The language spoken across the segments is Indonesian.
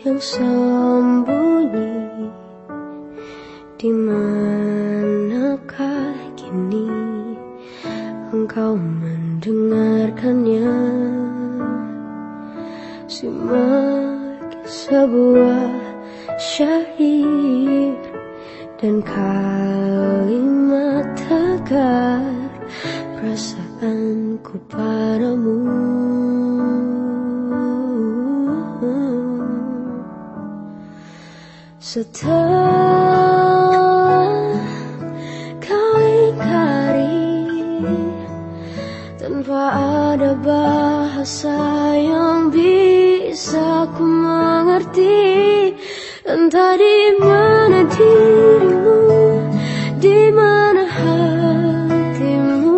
yang sembunyi. Di manakah kini engkau mendengarkannya? Simak sebuah syair dan kalimat tegar perasaanku padamu Setelah kau ingkari Tanpa ada bahasa yang bisa ku mengerti Entah di mana dirimu Di mana hatimu.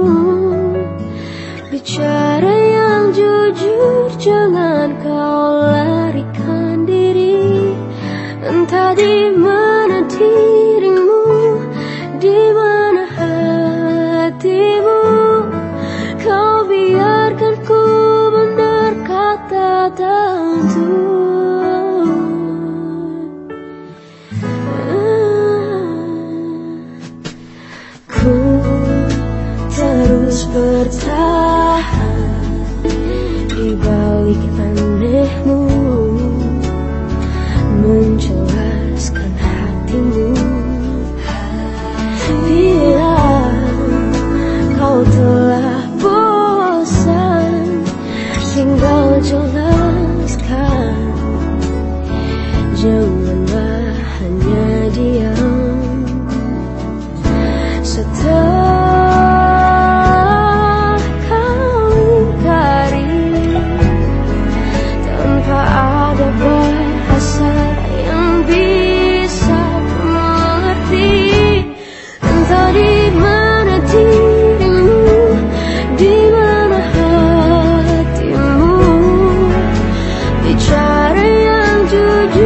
Bicara yang jujur Jangan kau Entah di mana dirimu, di mana hatimu. Kau biarkan ku berkata tentu. Ku terus bertahan di balik anda. Setelah kau ingkari Tanpa ada bahasa yang bisa mengerti Entah di mana dirimu Di mana hatimu Bicara yang jujur.